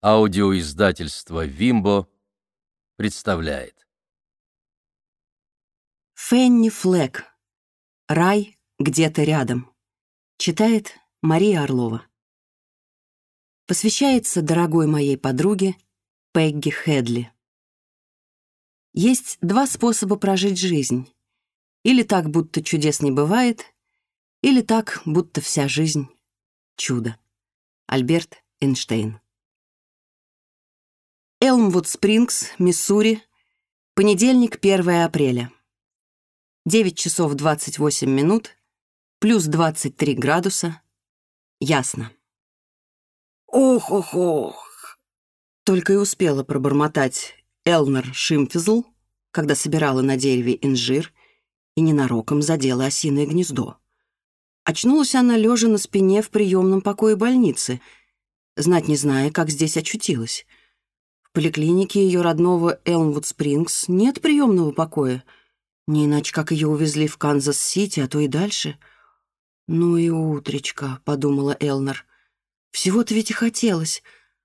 Аудиоиздательство «Вимбо» представляет. Фенни Флэк. «Рай где-то рядом». Читает Мария Орлова. Посвящается дорогой моей подруге Пегги Хедли. Есть два способа прожить жизнь. Или так, будто чудес не бывает, или так, будто вся жизнь — чудо. Альберт Эйнштейн элмвуд Спрингс, Миссури, понедельник, 1 апреля. 9 часов 28 минут, плюс 23 градуса. Ясно. «Ох-ох-ох!» Только и успела пробормотать Элнер Шимфизл, когда собирала на дереве инжир и ненароком задела осиное гнездо. Очнулась она лежа на спине в приемном покое больницы, знать не зная, как здесь очутилась — Поликлинике ее родного Элмвуд-Спрингс нет приемного покоя. Не иначе, как ее увезли в Канзас-Сити, а то и дальше. «Ну и утречка», — подумала Элнер. «Всего-то ведь и хотелось.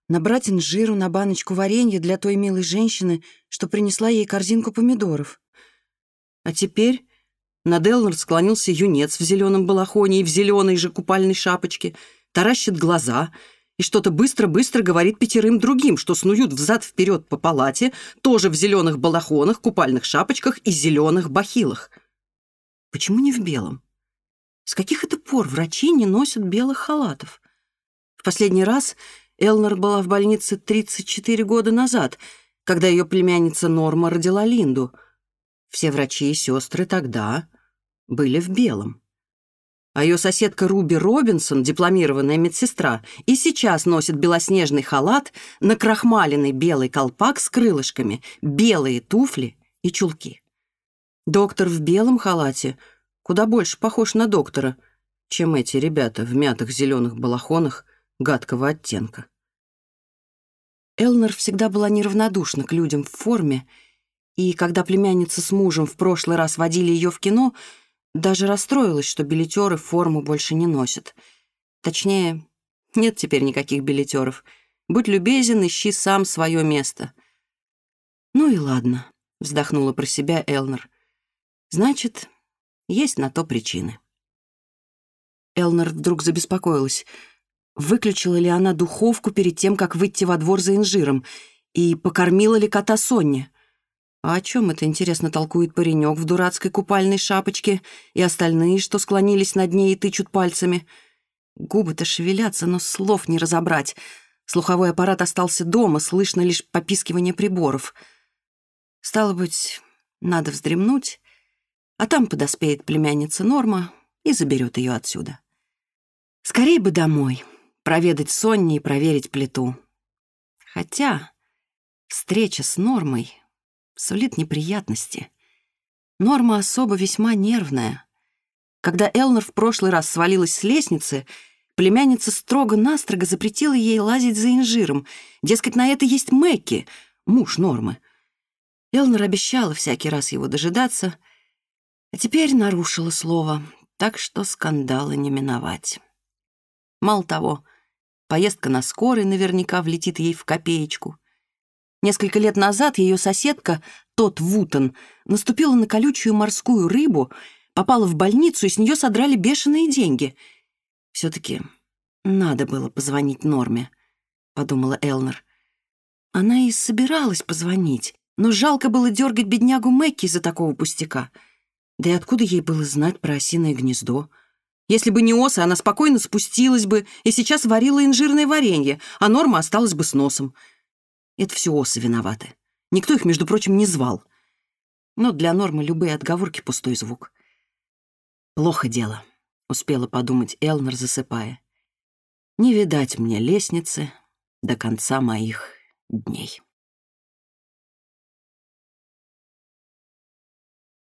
Набрать инжиру на баночку варенья для той милой женщины, что принесла ей корзинку помидоров. А теперь...» Над Элнер склонился юнец в зеленом балахоне и в зеленой же купальной шапочке, таращит глаза — и что-то быстро-быстро говорит пятерым другим, что снуют взад-вперед по палате, тоже в зеленых балахонах, купальных шапочках и зеленых бахилах. Почему не в белом? С каких это пор врачи не носят белых халатов? В последний раз Элнер была в больнице 34 года назад, когда ее племянница Норма родила Линду. Все врачи и сестры тогда были в белом. А ее соседка Руби Робинсон, дипломированная медсестра, и сейчас носит белоснежный халат, накрахмаленный белый колпак с крылышками, белые туфли и чулки. Доктор в белом халате куда больше похож на доктора, чем эти ребята в мятых зеленых балахонах гадкого оттенка. Элнер всегда была неравнодушна к людям в форме, и когда племянница с мужем в прошлый раз водили ее в кино — даже расстроилась, что билетеры форму больше не носят. Точнее, нет теперь никаких билетеров. Будь любезен, ищи сам свое место. «Ну и ладно», — вздохнула про себя Элнер. «Значит, есть на то причины». Элнер вдруг забеспокоилась. Выключила ли она духовку перед тем, как выйти во двор за инжиром, и покормила ли кота Сонни? А о чем это, интересно, толкует паренек в дурацкой купальной шапочке и остальные, что склонились над ней и тычут пальцами? Губы-то шевелятся, но слов не разобрать. Слуховой аппарат остался дома, слышно лишь попискивание приборов. Стало быть, надо вздремнуть, а там подоспеет племянница Норма и заберет ее отсюда. Скорей бы домой, проведать Сонни и проверить плиту. Хотя встреча с Нормой сулит неприятности. Норма особо весьма нервная. Когда Элнер в прошлый раз свалилась с лестницы, племянница строго-настрого запретила ей лазить за инжиром. Дескать, на это есть Мэкки, муж Нормы. Элнер обещала всякий раз его дожидаться, а теперь нарушила слово, так что скандала не миновать. Мало того, поездка на скорой наверняка влетит ей в копеечку — Несколько лет назад ее соседка, тот Вутон, наступила на колючую морскую рыбу, попала в больницу, и с нее содрали бешеные деньги. «Все-таки надо было позвонить Норме», — подумала Элнер. Она и собиралась позвонить, но жалко было дергать беднягу Мэкки за такого пустяка. Да и откуда ей было знать про осиное гнездо? Если бы не оса, она спокойно спустилась бы и сейчас варила инжирное варенье, а Норма осталась бы с носом — это все осы виноваты. Никто их, между прочим, не звал. Но для нормы любые отговорки — пустой звук. «Плохо дело», — успела подумать Элнер, засыпая. «Не видать мне лестницы до конца моих дней».